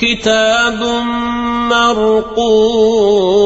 كتاب مرقوم